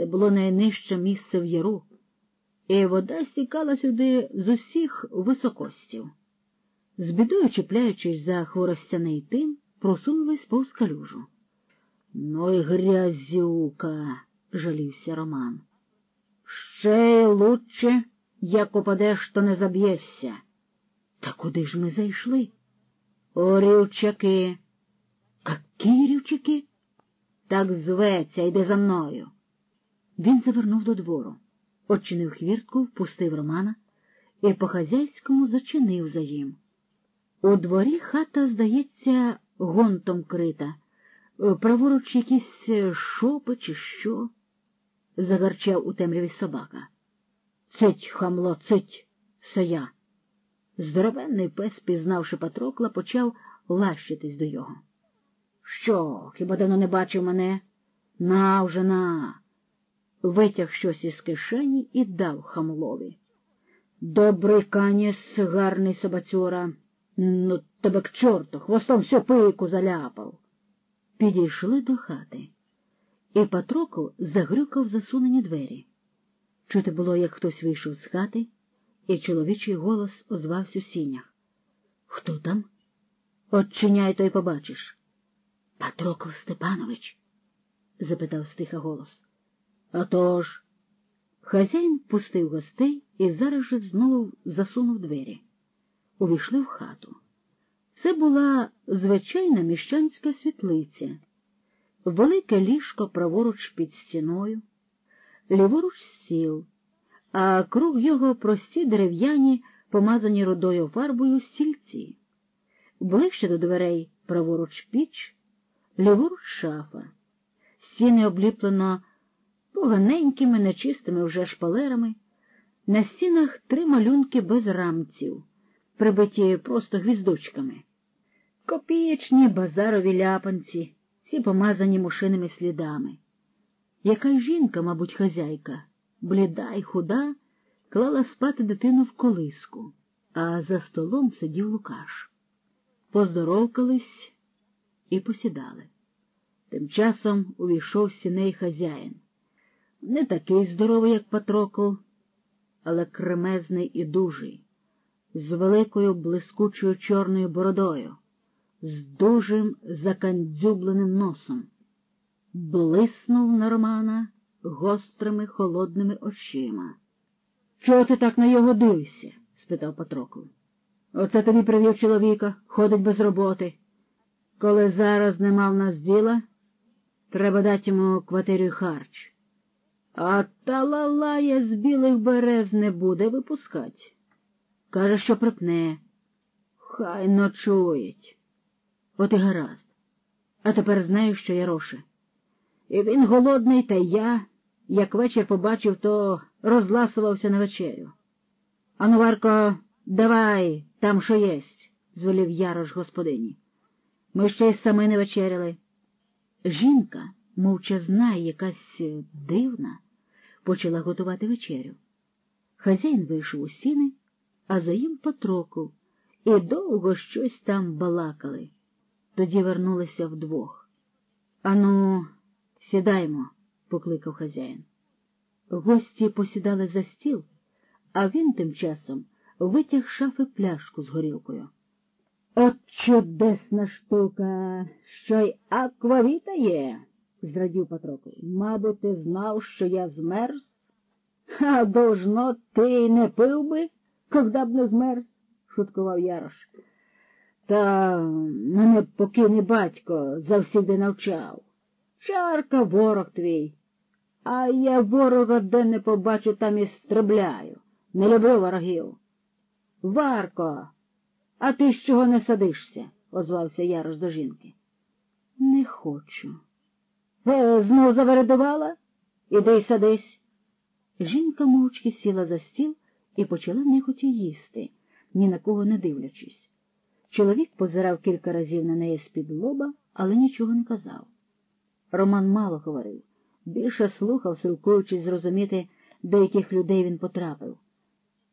Це було найнижче місце в яру, і вода стікала сюди з усіх високостів. З бідою, чіпляючись за хворостяний тин, просунулись повз калюжу. Ну й грязюка, жалівся Роман. Ще лучше, як упадеш, то не заб'єшся. Та куди ж ми зайшли? О, рівчаки. Какі рівчаки? Так зветься, йди за мною. Він завернув до двору, очинив хвіртку, впустив Романа і по хазяйському зачинив за їм. У дворі хата, здається, гонтом крита, праворуч якісь шопи, чи що, загарчав у темряві собака. Цить, хамло, цить, сая. Здоровенний пес, пізнавши Патрокла, почав лащитись до його. Що, хіба давно не бачив мене? На вже на. Витяг щось із кишені і дав хамлові. Добрий каніс, гарний собацюра. Ну, тебе к чорту, хвостом всю пику заляпав. Підійшли до хати, і Патрокл загрюкав засунені двері. Чути було, як хтось вийшов з хати, і чоловічий голос озвався у сінях. Хто там? Отчиняй, то й побачиш. Патрокл Степанович? запитав стиха голос. «А тож!» Хазяїн пустив гостей і зараз же знову засунув двері. Увійшли в хату. Це була звичайна міщанська світлиця, велике ліжко праворуч під стіною, ліворуч сіл, а круг його прості дерев'яні, помазані рудою фарбою стільці. Ближче до дверей праворуч піч, ліворуч шафа. Стіни обліплено поганенькими, нечистими вже шпалерами, на стінах три малюнки без рамців, прибиті просто гвіздочками. Копієчні базарові ляпанці, всі помазані мушиними слідами. Яка жінка, мабуть, хазяйка, бліда й худа, клала спати дитину в колиску, а за столом сидів Лукаш. Поздоровкались і посідали. Тим часом увійшов сіней хазяїн. Не такий здоровий, як Патрокл, але кремезний і дужий, з великою блискучою чорною бородою, з дужим закандзюбленим носом. Блиснув на Романа гострими холодними очима. Чого ти так на його дивишся? спитав Патрокл. Оце тобі привів чоловіка, ходить без роботи. Коли зараз нема в нас діла, треба дати йому квартиру харч. А талалая з білих берез не буде випускать. Каже, що припне. Хай ночують. От і гаразд. А тепер знаю, що я роше. І він голодний, та я, як вечір побачив, то розласувався на вечерю. Ану, Варко, давай там, що єсть, звелів Ярош господині. Ми ще й самі не вечеряли. Жінка, мовчазна і якась дивна, почала готувати вечерю. Хазяїн вийшов у сіни, а за їм Патрокл, і довго щось там балакали. Тоді вернулися вдвох. Ану, сідаймо, покликав хазяїн. Гості посідали за стіл, а він тим часом витяг шафи пляшку з горілкою. От чудесна штука, що й аквавіта є, зрадів Патрокл. Мабуть, ти знав, що я змерз? А должно, ти й не пив би, когда б не змерз, шуткував Ярош. Та мене покине батько завсіди навчав. Чарка ворог твій. А я ворога де не побачу, там і стрибляю. Не люблю ворогів. Варко, а ти з чого не садишся? озвався Ярош до жінки. Не хочу. Е, знов завередувала? Іди садись. Жінка мовчки сіла за стіл і почала нехоті їсти, ні на кого не дивлячись. Чоловік позирав кілька разів на неї з-під лоба, але нічого не казав. Роман мало говорив, більше слухав, силкуючись зрозуміти, до яких людей він потрапив.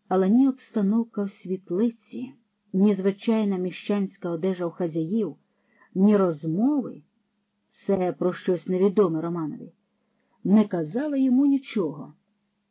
Але ні обстановка в світлиці, ні звичайна міщанська одежа у хазяїв, ні розмови це про щось невідоме Романові, не казала йому нічого.